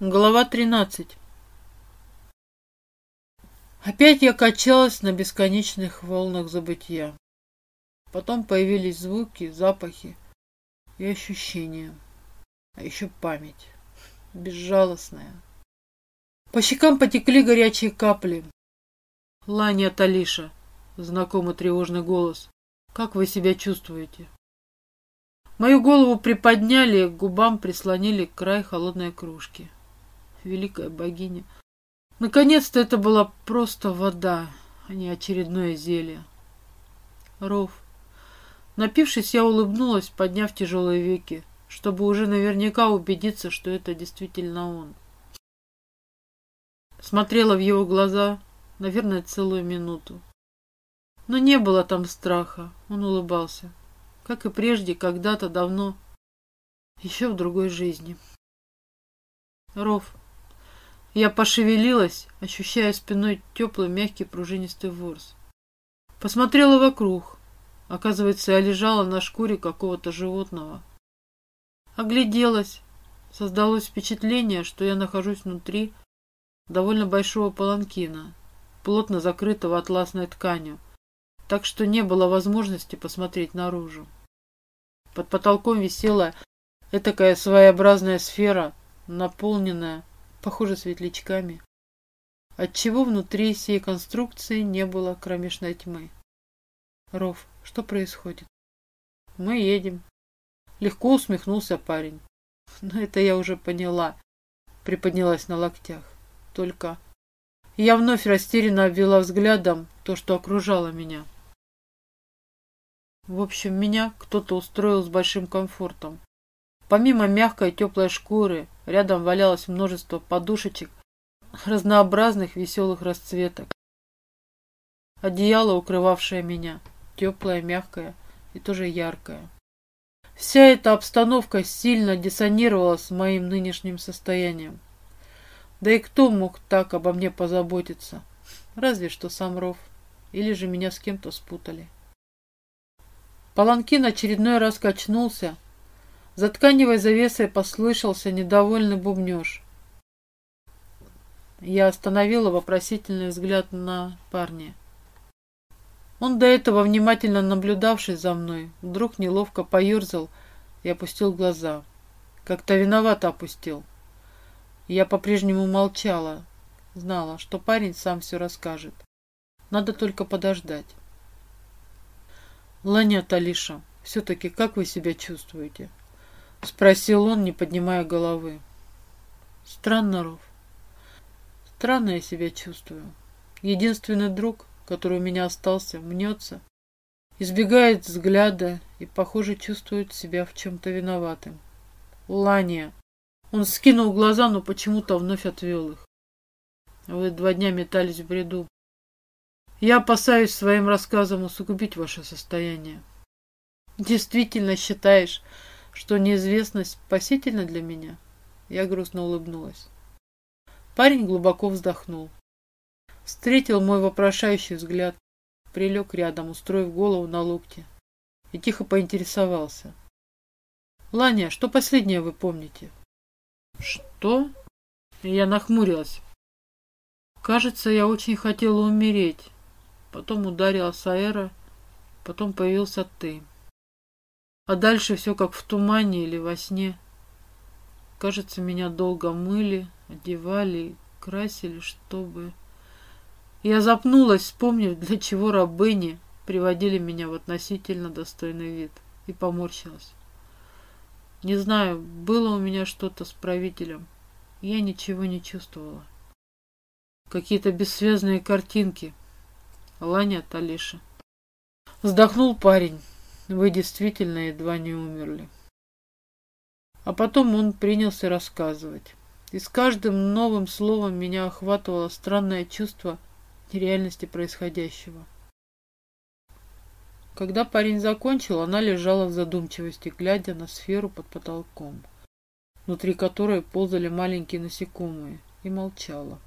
Глава 13 Опять я качалась на бесконечных волнах забытия. Потом появились звуки, запахи и ощущения. А еще память. Безжалостная. По щекам потекли горячие капли. Ланя Талиша. Знакомый тревожный голос. Как вы себя чувствуете? Мою голову приподняли, к губам прислонили край холодной кружки великая богиня. Наконец-то это была просто вода, а не очередное зелье. Ров. Напившись, я улыбнулась, подняв тяжелые веки, чтобы уже наверняка убедиться, что это действительно он. Смотрела в его глаза, наверное, целую минуту. Но не было там страха, он улыбался, как и прежде, когда-то давно, еще в другой жизни. Ров. Я пошевелилась, ощущая спиной теплый, мягкий, пружинистый ворс. Посмотрела вокруг. Оказывается, я лежала на шкуре какого-то животного. Огляделась. Создалось впечатление, что я нахожусь внутри довольно большого паланкина, плотно закрытого атласной тканью, так что не было возможности посмотреть наружу. Под потолком висела этакая своеобразная сфера, наполненная похоже, светлячками, отчего внутри всей конструкции не было кромешной тьмы. Ров, что происходит? Мы едем. Легко усмехнулся парень. Но это я уже поняла. Приподнялась на локтях. Только я вновь растерянно обвела взглядом то, что окружало меня. В общем, меня кто-то устроил с большим комфортом. Помимо мягкой теплой шкуры, рядом валялось множество подушечек разнообразных веселых расцветок. Одеяло, укрывавшее меня, теплое, мягкое и тоже яркое. Вся эта обстановка сильно диссонировала с моим нынешним состоянием. Да и кто мог так обо мне позаботиться? Разве что сам Ров. Или же меня с кем-то спутали. Паланкин очередной раз качнулся, за тканевой завесой послышался недовольный бубнеж. Я остановила вопросительный взгляд на парня. Он до этого, внимательно наблюдавший за мной, вдруг неловко поерзал и опустил глаза. Как-то виновато опустил. Я по-прежнему молчала, знала, что парень сам все расскажет. Надо только подождать. Ланя Талиша, все-таки как вы себя чувствуете? — спросил он, не поднимая головы. «Странно, Ров. Странно я себя чувствую. Единственный друг, который у меня остался, мнется, избегает взгляда и, похоже, чувствует себя в чем-то виноватым. Лания. Он скинул глаза, но почему-то вновь отвел их. Вы два дня метались в бреду. Я опасаюсь своим рассказом усугубить ваше состояние. Действительно считаешь, что неизвестность спасительна для меня? Я грустно улыбнулась. Парень глубоко вздохнул. Встретил мой вопрошающий взгляд, прилег рядом, устроив голову на локте, и тихо поинтересовался. «Ланя, что последнее вы помните?» «Что?» Я нахмурилась. Кажется, я очень хотела умереть. Потом ударила Саэра, потом появился ты. А дальше все как в тумане или во сне. Кажется, меня долго мыли, одевали, красили, чтобы... Я запнулась, вспомнив, для чего рабыни приводили меня в относительно достойный вид, и поморщилась. Не знаю, было у меня что-то с правителем. Я ничего не чувствовала. Какие-то бессвязные картинки. Ланя Талиша. Вздохнул парень. Вы действительно едва не умерли. А потом он принялся рассказывать. И с каждым новым словом меня охватывало странное чувство нереальности происходящего. Когда парень закончил, она лежала в задумчивости, глядя на сферу под потолком, внутри которой ползали маленькие насекомые, и молчала.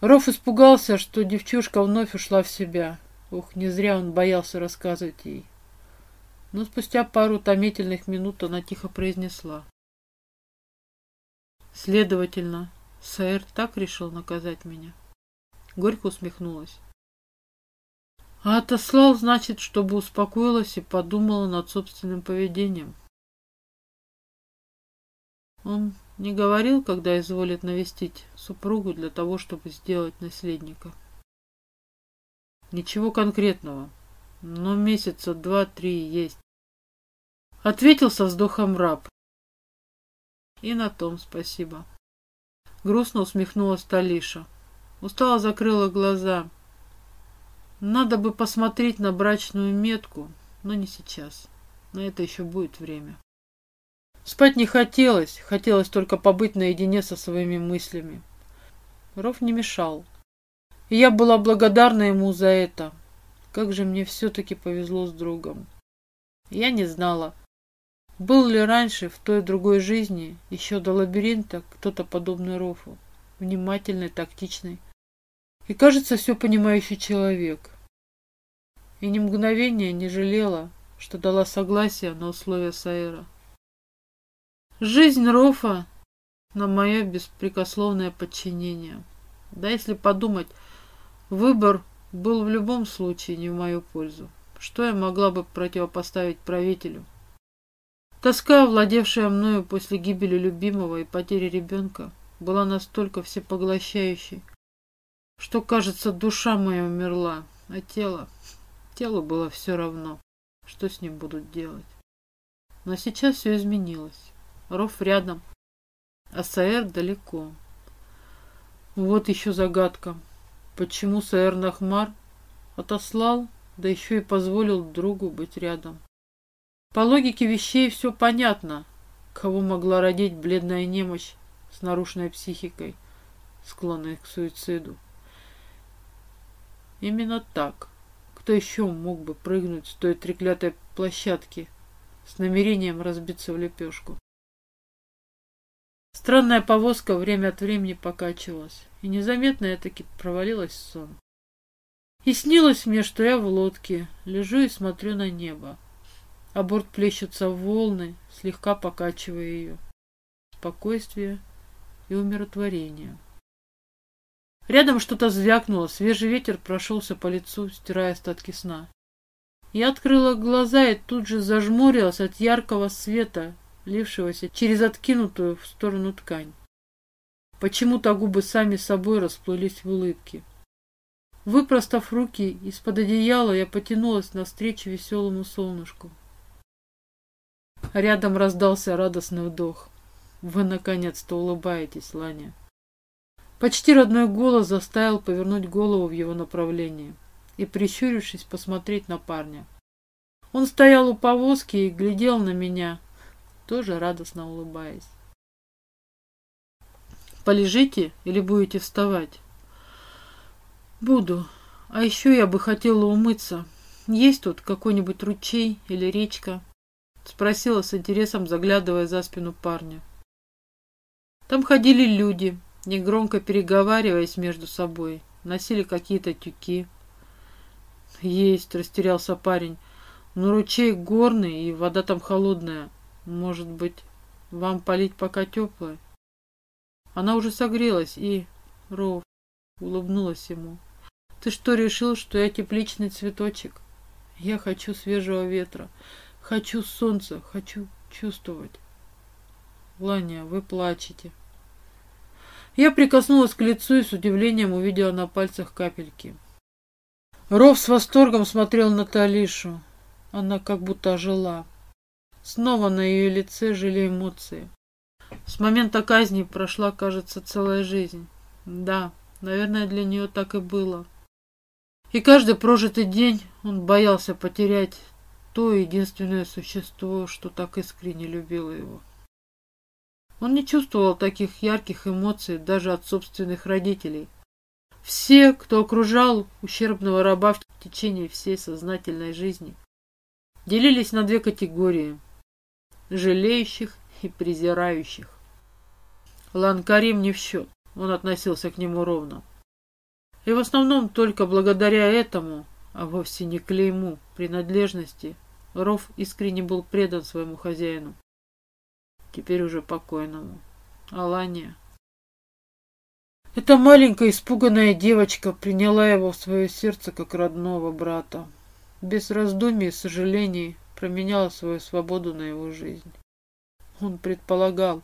Ров испугался, что девчушка вновь ушла в себя. Ух, не зря он боялся рассказывать ей. Но спустя пару томительных минут она тихо произнесла. Следовательно, сэр так решил наказать меня. Горько усмехнулась. А отослал, значит, чтобы успокоилась и подумала над собственным поведением. Он не говорил, когда изволит навестить супругу для того, чтобы сделать наследника. Ничего конкретного, но месяца два-три есть. Ответил со вздохом раб. И на том спасибо. Грустно усмехнулась Талиша. Устала закрыла глаза. Надо бы посмотреть на брачную метку, но не сейчас. На это еще будет время. Спать не хотелось, хотелось только побыть наедине со своими мыслями. Ров не мешал. И я была благодарна ему за это. Как же мне все-таки повезло с другом. Я не знала, был ли раньше в той другой жизни, еще до лабиринта, кто-то подобный Рофу, внимательный, тактичный и, кажется, все понимающий человек. И ни мгновения не жалела, что дала согласие на условия Саэра. Жизнь Рофа на мое беспрекословное подчинение. Да, если подумать, выбор был в любом случае не в мою пользу. Что я могла бы противопоставить правителю? Тоска, владевшая мною после гибели любимого и потери ребенка, была настолько всепоглощающей, что, кажется, душа моя умерла, а тело... Телу было все равно, что с ним будут делать. Но сейчас все изменилось. Ров рядом, а Саэр далеко. Вот еще загадка. Почему Саэр Нахмар отослал, да еще и позволил другу быть рядом? По логике вещей все понятно. Кого могла родить бледная немощь с нарушенной психикой, склонной к суициду? Именно так. Кто еще мог бы прыгнуть с той треклятой площадки с намерением разбиться в лепешку? Странная повозка время от времени покачивалась, и незаметно я таки провалилась в сон. И снилось мне, что я в лодке, лежу и смотрю на небо, а борт плещутся в волны, слегка покачивая ее. Спокойствие и умиротворение. Рядом что-то звякнуло, свежий ветер прошелся по лицу, стирая остатки сна. Я открыла глаза и тут же зажмурилась от яркого света, лившегося через откинутую в сторону ткань. Почему-то губы сами собой расплылись в улыбке. Выпростав руки из-под одеяла, я потянулась навстречу веселому солнышку. Рядом раздался радостный вдох. Вы наконец-то улыбаетесь, Ланя. Почти родной голос заставил повернуть голову в его направлении и, прищурившись, посмотреть на парня. Он стоял у повозки и глядел на меня, тоже радостно улыбаясь. Полежите или будете вставать? Буду. А еще я бы хотела умыться. Есть тут какой-нибудь ручей или речка? Спросила с интересом, заглядывая за спину парня. Там ходили люди, негромко переговариваясь между собой, носили какие-то тюки. Есть, растерялся парень. Но ручей горный, и вода там холодная. Может быть, вам полить пока теплое? Она уже согрелась и... Ров улыбнулась ему. Ты что, решил, что я тепличный цветочек? Я хочу свежего ветра, хочу солнца, хочу чувствовать. Ланя, вы плачете. Я прикоснулась к лицу и с удивлением увидела на пальцах капельки. Ров с восторгом смотрел на Талишу. Она как будто ожила. Снова на ее лице жили эмоции. С момента казни прошла, кажется, целая жизнь. Да, наверное, для нее так и было. И каждый прожитый день он боялся потерять то единственное существо, что так искренне любило его. Он не чувствовал таких ярких эмоций даже от собственных родителей. Все, кто окружал ущербного раба в течение всей сознательной жизни, делились на две категории – жалеющих и презирающих. Ланкарим не в счет, он относился к нему ровно. И в основном только благодаря этому, а вовсе не клейму принадлежности, Ров искренне был предан своему хозяину, теперь уже покойному. Алания. Эта маленькая испуганная девочка приняла его в свое сердце как родного брата. Без раздумий и сожалений променяла свою свободу на его жизнь. Он предполагал,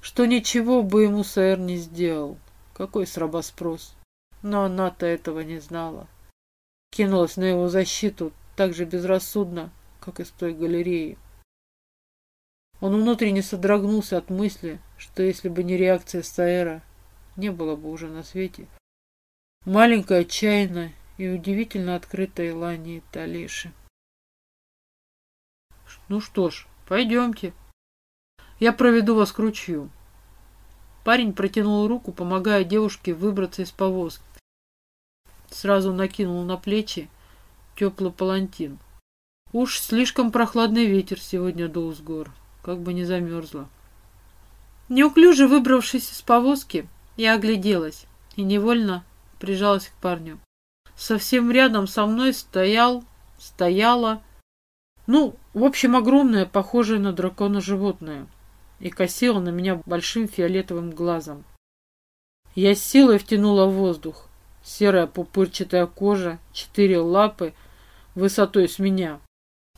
что ничего бы ему Саэр не сделал. Какой срабоспрос. Но она-то этого не знала. Кинулась на его защиту так же безрассудно, как из той галереи. Он внутренне содрогнулся от мысли, что если бы не реакция Саэра, не было бы уже на свете. Маленькая, отчаянная и удивительно открытая Лани Талиши. Ну что ж, пойдемте. Я проведу вас к ручью. Парень протянул руку, помогая девушке выбраться из повозки. Сразу накинул на плечи теплый палантин. Уж слишком прохладный ветер сегодня дул с гор, как бы не замерзла. Неуклюже выбравшись из повозки, я огляделась и невольно прижалась к парню. Совсем рядом со мной стоял, стояла, ну, в общем, огромное, похожее на дракона животное, и косила на меня большим фиолетовым глазом. Я с силой втянула воздух. Серая пупырчатая кожа, четыре лапы высотой с меня,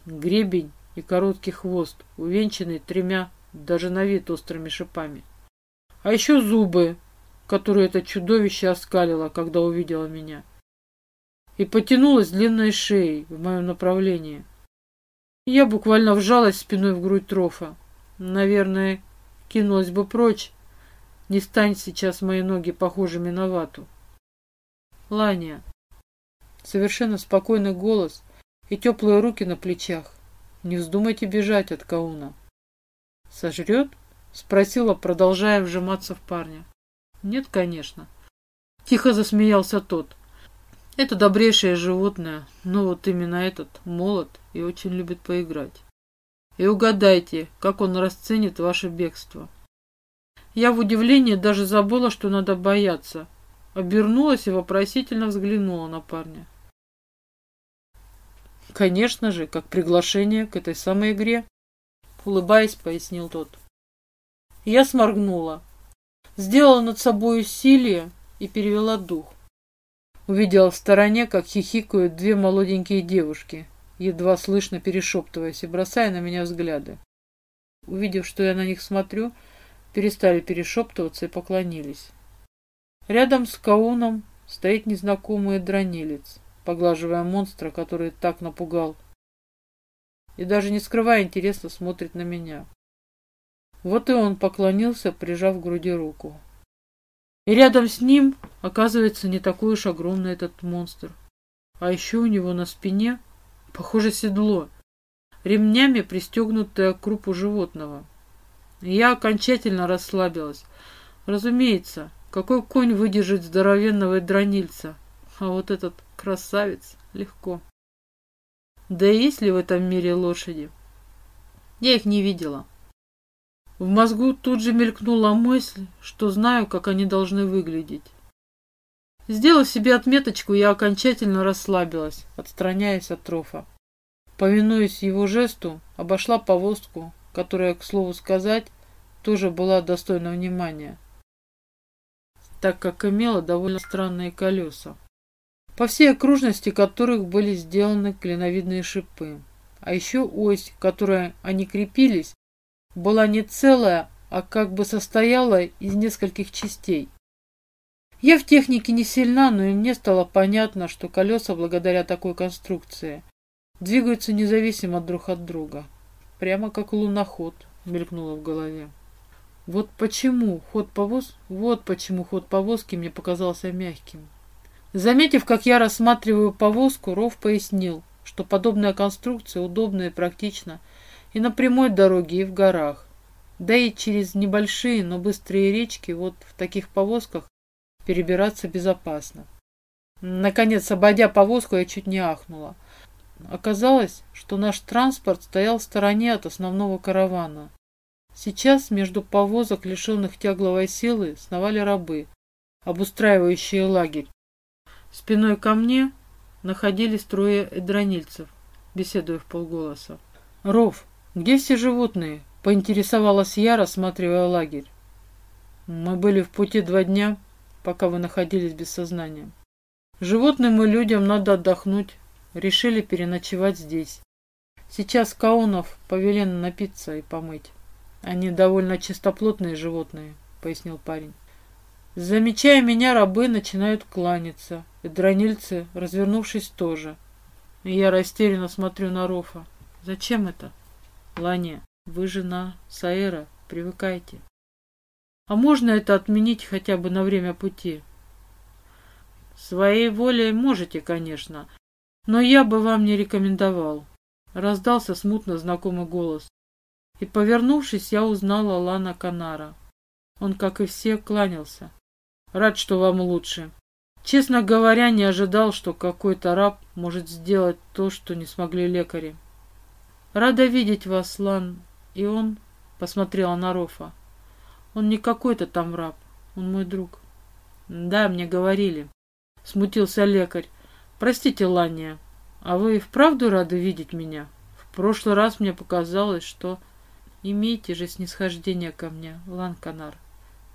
гребень и короткий хвост, увенчанный тремя даже на вид острыми шипами. А еще зубы, которые это чудовище оскалило, когда увидело меня. И потянулась длинной шеей в моем направлении. Я буквально вжалась спиной в грудь трофа. Наверное, кинулась бы прочь. Не стань сейчас мои ноги похожими на вату. Ланя. Совершенно спокойный голос и теплые руки на плечах. Не вздумайте бежать от Кауна. Сожрет? Спросила, продолжая вжиматься в парня. Нет, конечно. Тихо засмеялся тот. Это добрейшее животное, но вот именно этот молод и очень любит поиграть. И угадайте, как он расценит ваше бегство. Я в удивлении даже забыла, что надо бояться. Обернулась и вопросительно взглянула на парня. Конечно же, как приглашение к этой самой игре. Улыбаясь, пояснил тот. Я сморгнула. Сделала над собой усилие и перевела дух. Увидела в стороне, как хихикают две молоденькие девушки, едва слышно перешептываясь и бросая на меня взгляды. Увидев, что я на них смотрю, перестали перешептываться и поклонились. Рядом с Кауном стоит незнакомый дронилец, поглаживая монстра, который так напугал. И даже не скрывая интереса, смотрит на меня. Вот и он поклонился, прижав к груди руку. И рядом с ним, оказывается, не такой уж огромный этот монстр. А еще у него на спине, похоже, седло, ремнями пристегнутое к крупу животного. И я окончательно расслабилась. Разумеется, какой конь выдержит здоровенного дронильца? А вот этот красавец легко. Да есть ли в этом мире лошади? Я их не видела. В мозгу тут же мелькнула мысль, что знаю, как они должны выглядеть. Сделав себе отметочку, я окончательно расслабилась, отстраняясь от трофа. Повинуясь его жесту, обошла повозку, которая, к слову сказать, тоже была достойна внимания, так как имела довольно странные колеса, по всей окружности которых были сделаны клиновидные шипы. А еще ось, к которой они крепились, была не целая, а как бы состояла из нескольких частей. Я в технике не сильна, но и мне стало понятно, что колеса, благодаря такой конструкции, двигаются независимо друг от друга. Прямо как луноход, мелькнуло в голове. Вот почему ход повоз, вот почему ход повозки мне показался мягким. Заметив, как я рассматриваю повозку, Ров пояснил, что подобная конструкция удобна и практична и на прямой дороге, и в горах. Да и через небольшие, но быстрые речки вот в таких повозках перебираться безопасно. Наконец, обойдя повозку, я чуть не ахнула. Оказалось, что наш транспорт стоял в стороне от основного каравана. Сейчас между повозок, лишенных тягловой силы, сновали рабы, обустраивающие лагерь. Спиной ко мне находились трое эдронильцев, беседуя в полголоса. «Ров, «Где все животные?» — поинтересовалась я, рассматривая лагерь. Мы были в пути два дня, пока вы находились без сознания. Животным и людям надо отдохнуть. Решили переночевать здесь. Сейчас Каунов повелено напиться и помыть. Они довольно чистоплотные животные, пояснил парень. Замечая меня, рабы начинают кланяться, и дронильцы, развернувшись, тоже. И я растерянно смотрю на Рофа. Зачем это? Ланя, вы жена Саэра, привыкайте. А можно это отменить хотя бы на время пути? Своей волей можете, конечно, но я бы вам не рекомендовал. Раздался смутно знакомый голос. И, повернувшись, я узнала Лана Канара. Он, как и все, кланялся. Рад, что вам лучше. Честно говоря, не ожидал, что какой-то раб может сделать то, что не смогли лекари. Рада видеть вас, Лан. И он посмотрела на Рофа. Он не какой-то там раб, он мой друг. Да, мне говорили. Смутился лекарь. Простите, Лания, а вы вправду рады видеть меня? В прошлый раз мне показалось, что... Имейте же снисхождение ко мне, Лан Канар.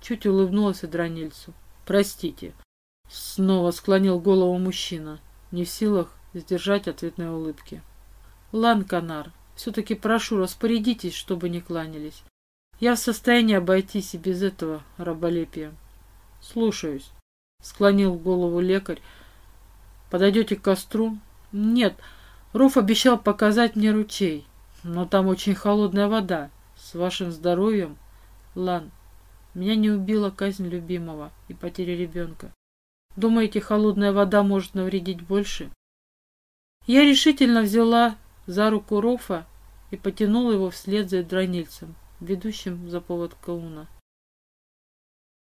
Чуть улыбнулась Адронильцу. Простите. Снова склонил голову мужчина, не в силах сдержать ответной улыбки. Лан Канар, все-таки прошу, распорядитесь, чтобы не кланялись. Я в состоянии обойтись и без этого раболепия. Слушаюсь. Склонил голову лекарь. Подойдете к костру? Нет. Руф обещал показать мне ручей. Но там очень холодная вода. С вашим здоровьем, Лан, меня не убила казнь любимого и потеря ребенка. Думаете, холодная вода может навредить больше? Я решительно взяла за руку Рофа и потянула его вслед за дронильцем, ведущим за повод Кауна.